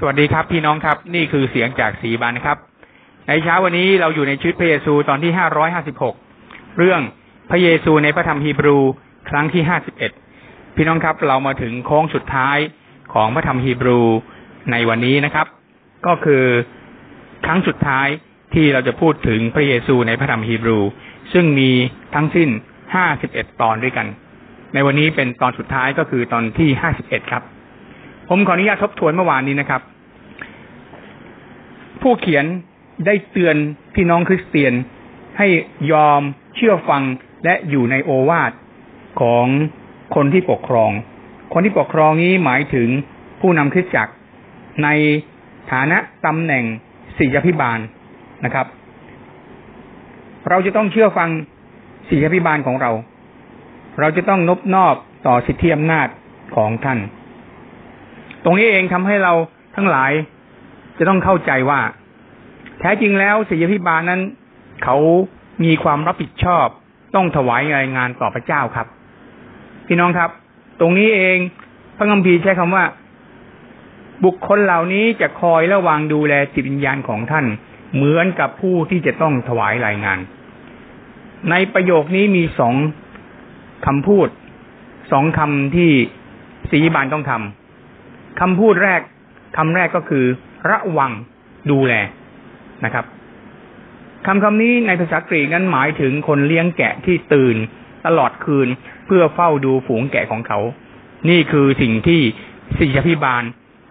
สวัสดีครับพี่น้องครับ นี่คือเสียงจากสีบันครับ ในเช้าวันนี้เราอยู่ในชุดพระเยซูตอนที่ห้าร้อยห้าสิบหกเรื่องพระเยซูในพระธรรมฮีบรูครั้งที่ห้าสิบเอ็ดพี่น้องครับเรามาถึงโค้งสุดท้ายของพระธรรมฮีบรูในวันนี้นะครับ ก็คือครั้งสุดท้ายที่เราจะพูดถึงพระเยซูในพระธรรมฮีบรู ซึ่งมีทั้งสิ้นห้าสิบเอ็ดตอนด้วยกัน ในวันนี้เป็นตอนสุดท้ายก็คือตอนที่ห้าสิบเอ็ดครับ ผมขออนุญาตทบทวนเมื่อวานนี้นะครับ ผู้เขียนได้เตือนพี่น้องคริสเตียนให้ยอมเชื่อฟังและอยู่ในโอวาทของคนที่ปกครอง คนที่ปกครองนี้หมายถึงผู้นำคริสตจักรในฐานะตำแหน่งศิยพิบาลนะครับ เราจะต้องเชื่อฟังศิยพิบาลของเรา เราจะต้องนบนอบต่อสิทธิอำนาจของท่าน ตรงนี้เองทำให้เราทั้งหลายจะต้องเข้าใจว่า แท้จริงแล้วศิยพิบาลนั้น เขามีความรับผิดชอบ ต้องถวายรายงานต่อพระเจ้าครับ พี่น้องครับ ตรงนี้เองพระคัมภีร์ใช้คำว่า บุคคลเหล่านี้จะคอยระวังดูแลจิตวิญญาณของท่าน เหมือนกับผู้ที่จะต้องถวายรายงาน ในประโยคนี้มีสองคำพูดสองคำที่ศิยบาลต้องทำ คำพูดแรกคำแรกก็คือ ระวังดูแลนะครับคำคำนี้ในภาษากรีกนั้นหมายถึงคนเลี้ยงแกะที่ตื่นตลอดคืนเพื่อเฝ้าดูฝูงแกะของเขา นี่คือสิ่งที่ศิยพิบาล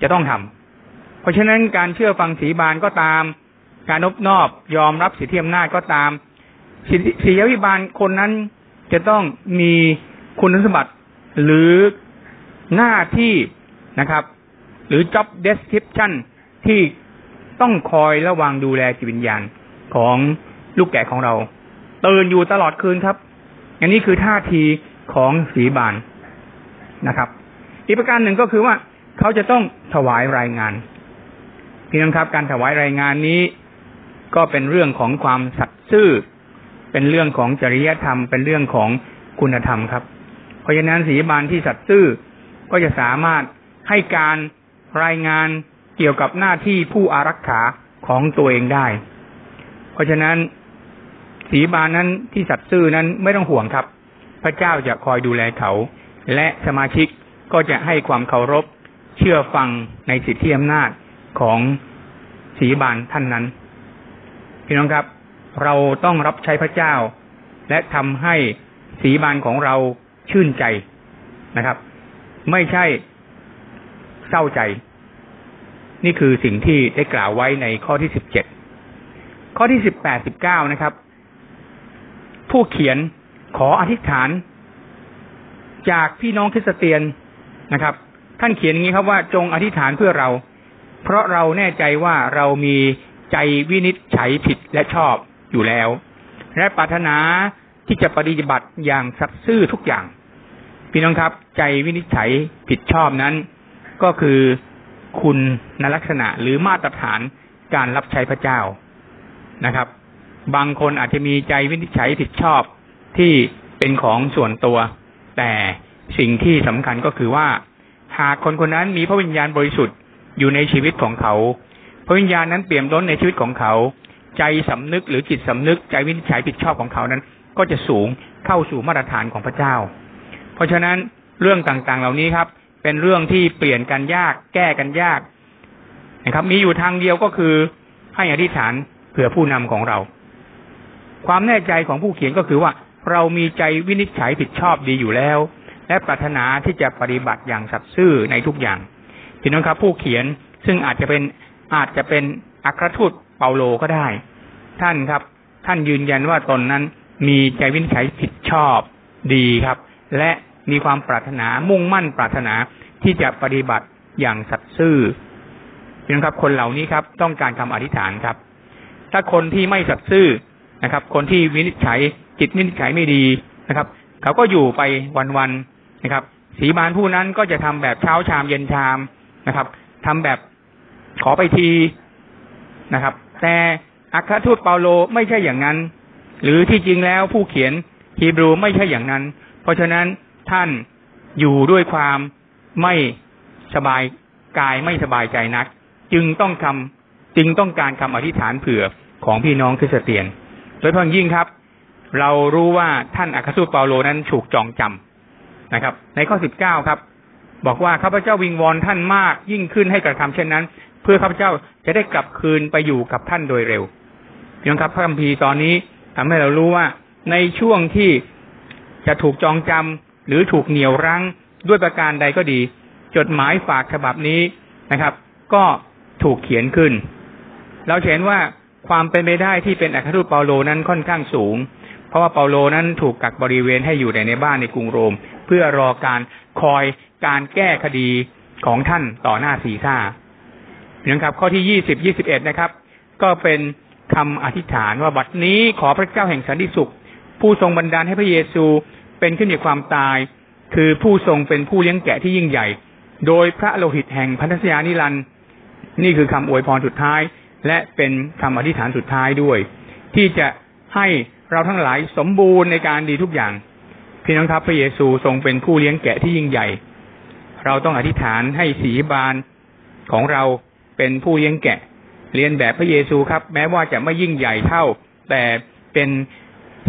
จะต้องทำเพราะฉะนั้นการเชื่อฟังสีบาลก็ตาม การนบนอบยอมรับสิทธิอำนาจก็ตามศิยพิบาลคนนั้นจะต้องมีคุณสมบัติหรือหน้าที่นะครับ หรือ job description ที่ต้องคอยระวังดูแลจิตวิญญาณของลูกแกะของเราตื่นอยู่ตลอดคืนครับอันนี้คือท่าทีของสีบานนะครับ อีกประการหนึ่งก็คือว่าเขาจะต้องถวายรายงานพี่น้องครับการถวายรายงานนี้ ก็เป็นเรื่องของความสัตย์ซื่อ เป็นเรื่องของจริยธรรม เป็นเรื่องของคุณธรรมครับ เพราะฉะนั้นสีบานที่สัตย์ซื่อก็จะสามารถให้การ รายงานเกี่ยวกับหน้าที่ผู้อารักขาของตัวเองได้ เพราะฉะนั้นสีบานนั้นที่สัตย์ซื่อนั้นไม่ต้องห่วงครับ พระเจ้าจะคอยดูแลเขา และสมาชิกก็จะให้ความเคารพเชื่อฟังในสิทธิอำนาจของสีบานท่านนั้น พี่น้องครับ เราต้องรับใช้พระเจ้า และทำให้สีบานของเราชื่นใจนะครับ ไม่ใช่ เศร้าใจ นี่คือสิ่งที่ได้กล่าวไว้ในข้อที่สิบเจ็ดข้อที่สิบแปดสิบเก้านะครับ ผู้เขียนขออธิษฐาน จากพี่น้องคริสเตียนนะครับ ท่านเขียนอย่างนี้ครับว่าจงอธิษฐานเพื่อเรา เพราะเราแน่ใจว่าเรามีใจวินิจฉัยผิดและชอบอยู่แล้ว และปรารถนาที่จะปฏิบัติอย่างสัตย์ซื่อทุกอย่าง พี่น้องครับ ใจวินิจฉัยผิดชอบนั้น ก็คือคุณนลักษณะหรือมาตรฐานการรับใช้พระเจ้านะครับ บางคนอาจจะมีใจวินิจฉัยผิดชอบที่เป็นของส่วนตัว แต่สิ่งที่สำคัญก็คือว่า หากคนคนนั้นมีพระวิญญาณบริสุทธิ์อยู่ในชีวิตของเขา พระวิญญาณนั้นเปี่ยมล้นในชีวิตของเขา ใจสำนึกหรือจิตสำนึก ใจวินิจฉัยผิดชอบของเขานั้น ก็จะสูงเข้าสู่มาตรฐานของพระเจ้า เพราะฉะนั้นเรื่องต่างๆ เหล่านี้ครับ เป็นเรื่องที่เปลี่ยนกันยาก แก้กันยากนะครับ มีอยู่ทางเดียวก็คือให้อธิษฐานเผื่อผู้นำของเรา ความแน่ใจของผู้เขียนก็คือว่า เรามีใจวินิจฉัยผิดชอบดีอยู่แล้ว และปรารถนาที่จะปฏิบัติอย่างสัตย์ซื่อในทุกอย่างพี่น้องครับผู้เขียนซึ่งอาจจะเป็นอาจจะเป็นอัครทูตเปาโลก็ได้ ท่านครับ ท่านยืนยันว่าตนนั้นมีใจวินิจฉัยผิดชอบดีครับ และ มีความปรารถนามุ่งมั่นปรารถนาที่จะปฏิบัติอย่างสัตย์ซื่อน้องครับ คนเหล่านี้ครับ ต้องการคำอธิษฐานครับ ถ้าคนที่ไม่สัตย์ซื่อนะครับ คนที่วินิจฉัยจิตวินิจฉัยไม่ดีนะครับ เขาก็อยู่ไปวันๆนะครับ สีบานผู้นั้นก็จะทำแบบเช้าชามเย็นชามนะครับทำแบบขอไปทีนะครับ แต่อัครทูตเปาโลไม่ใช่อย่างนั้น หรือที่จริงแล้วผู้เขียนฮีบรูไม่ใช่อย่างนั้น เพราะฉะนั้น ท่านอยู่ด้วยความไม่สบายกายไม่สบายใจนัก จึงต้องคำจึงต้องการคำอธิษฐานเผื่อของพี่น้องคริสเตียน โดยเฉพาะยิ่งครับ เรารู้ว่าท่านอัครทูตเปาโลนั้นถูกจองจำนะครับ ในข้อสิบเก้าครับ บอกว่าข้าพเจ้าวิงวอนท่านมากยิ่งขึ้นให้กระทำเช่นนั้น เพื่อข้าพเจ้าจะได้กลับคืนไปอยู่กับท่านโดยเร็วพี่น้องครับพระคัมภีร์ตอนนี้ทำให้เรารู้ว่าในช่วงที่จะถูกจองจำ หรือถูกเหนี่ยวรั้งด้วยประการใดก็ดี จดหมายฝากฉบับนี้นะครับ ก็ถูกเขียนขึ้น เราเห็นว่าความเป็นไปได้ที่เป็นอัครทูตเปาโลนั้นค่อนข้างสูง เพราะว่าเปาโลนั้นถูกกักบริเวณให้อยู่ในในบ้านในกรุงโรม เพื่อรอการคอยการแก้คดีของท่านต่อหน้าซีซ่านะครับ ข้อที่ยี่สิบยี่สิบเอ็ดนะครับ ก็เป็นคำอธิษฐานว่าบัดนี้ขอพระเจ้าแห่งสันติสุข ผู้ทรงบันดาลให้พระเยซู เป็นขึ้นจากความตาย คือผู้ทรงเป็นผู้เลี้ยงแกะที่ยิ่งใหญ่ โดยพระโลหิตแห่งพันธสยานิรันดร์นี่คือคำอวยพรสุดท้าย และเป็นคำอธิษฐานสุดท้ายด้วย ที่จะให้เราทั้งหลายสมบูรณ์ในการดีทุกอย่าง พี่น้องครับพระเยซูทรงเป็นผู้เลี้ยงแกะที่ยิ่งใหญ่ เราต้องอธิษฐานให้สีบานของเราเป็นผู้เลี้ยงแกะ เรียนแบบพระเยซูครับ แม้ว่าจะไม่ยิ่งใหญ่เท่า แต่เป็น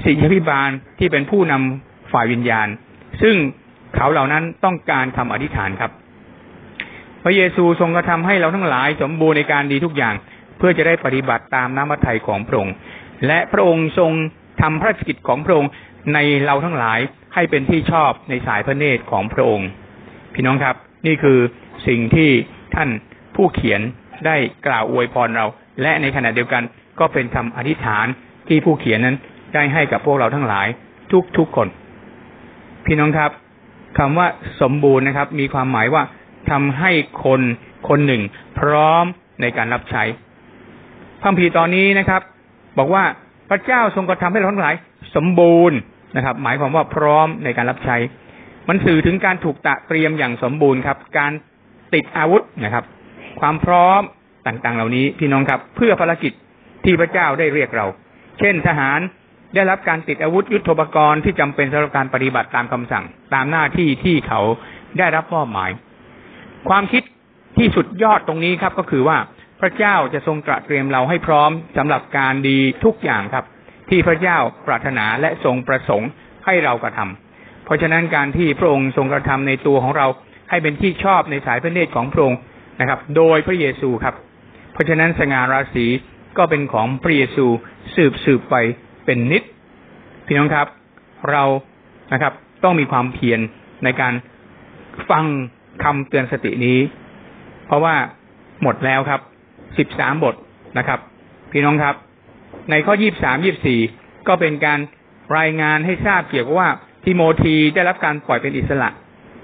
สิทธิพิบาลที่เป็นผู้นำ ฝ่ายวิญญาณ ซึ่งเขาเหล่านั้นต้องการคำอธิษฐานครับ พระเยซูทรงกระทำให้เราทั้งหลายสมบูรณ์ในการดีทุกอย่าง เพื่อจะได้ปฏิบัติตามน้ำพระทัยของพระองค์ และพระองค์ทรงทำพระราชกิจของพระองค์ในเราทั้งหลายให้เป็นที่ชอบในสายพระเนตรของพระองค์ พี่น้องครับ นี่คือสิ่งที่ท่านผู้เขียนได้กล่าวอวยพรเรา และในขณะเดียวกันก็เป็นคำอธิษฐานที่ผู้เขียนนั้นได้ให้กับพวกเราทั้งหลายทุกทุกคน พี่น้องครับคำว่าสมบูรณ์นะครับ มีความหมายว่าทำให้คนคนหนึ่ง พร้อมในการรับใช้พระพีตอนนี้นะครับ บอกว่าพระเจ้าทรงกระทำให้เราทั้งหลาย สมบูรณ์นะครับ หมายความว่าพร้อมในการรับใช้ มันสื่อถึงการถูกตะเตรียมอย่างสมบูรณ์ครับ การติดอาวุธนะครับ ความพร้อมต่างๆ เหล่านี้พี่น้องครับ เพื่อภารกิจที่พระเจ้าได้เรียกเรา เช่นทหาร ได้รับการติดอาวุธยุทโธปกรณ์ที่จำเป็นสำหรับการปฏิบัติตามคำสั่ง ตามหน้าที่ที่เขาได้รับมอบหมาย ความคิดที่สุดยอดตรงนี้ครับก็คือว่าพระเจ้าจะทรงตระเตรียมเราให้พร้อมสำหรับการดีทุกอย่างครับ ที่พระเจ้าปรารถนาและทรงประสงค์ให้เรากระทำเพราะฉะนั้นการที่พระองค์ทรงกระทำในตัวของเราให้เป็นที่ชอบในสายพระเนตรของพระองค์นะครับ โดยพระเยซูครับ เพราะฉะนั้นสง่าราศีก็เป็นของพระเยซูสืบสืบไป เป็นนิดพี่น้องครับ เรานะครับ ต้องมีความเพียรในการฟังคำเตือนสตินี้ เพราะว่าหมดแล้วครับสิบสามบทนะครับ พี่น้องครับ ในข้อยี่สามยี่บสี่ก็เป็นการรายงานให้ทราบเกี่ยวกับว่าทิโมธีได้รับการปล่อยเป็นอิสระ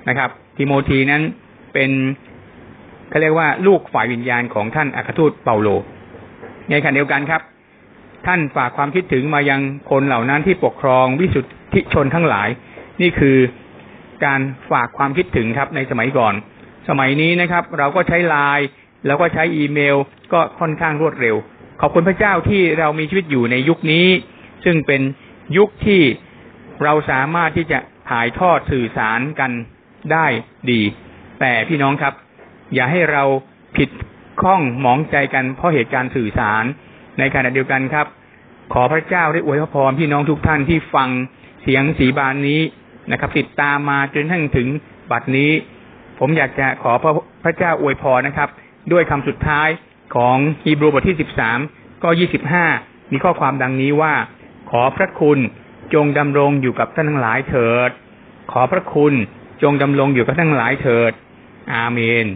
นะครับทิโมธีนั้นเป็นเขาเรียกว่าลูกฝ่ายวิญญาณของท่านอัครทูตเปาโล ในขณะเดียวกันครับ ท่านฝากความคิดถึงมายังคนเหล่านั้นที่ปกครองวิสุทธิชนทั้งหลาย นี่คือการฝากความคิดถึงครับในสมัยก่อน สมัยนี้นะครับ เราก็ใช้ไลน์แล้วก็ใช้อีเมล ก็ค่อนข้างรวดเร็ว ขอบคุณพระเจ้าที่เรามีชีวิตอยู่ในยุคนี้ ซึ่งเป็นยุคที่เราสามารถที่จะถ่ายทอดสื่อสารกันได้ดี แต่พี่น้องครับ อย่าให้เราผิดข้องหมองใจกันเพราะเหตุการณ์สื่อสาร ในขณะเดียวกันครับ ขอพระเจ้าได้อวยพระพรพี่น้องทุกท่านที่ฟังเสียงสีบานนี้นะครับ ติดตามมาจนทั้งถึงบัดนี้ ผมอยากจะขอพระพระเจ้าอวยพรนะครับ ด้วยคำสุดท้ายของฮีบรูบทที่สิบสามก็ยี่สิบห้ามีข้อความดังนี้ว่า ขอพระคุณจงดำรงอยู่กับท่านทั้งหลายเถิด ขอพระคุณจงดำรงอยู่กับท่านทั้งหลายเถิด อาเมน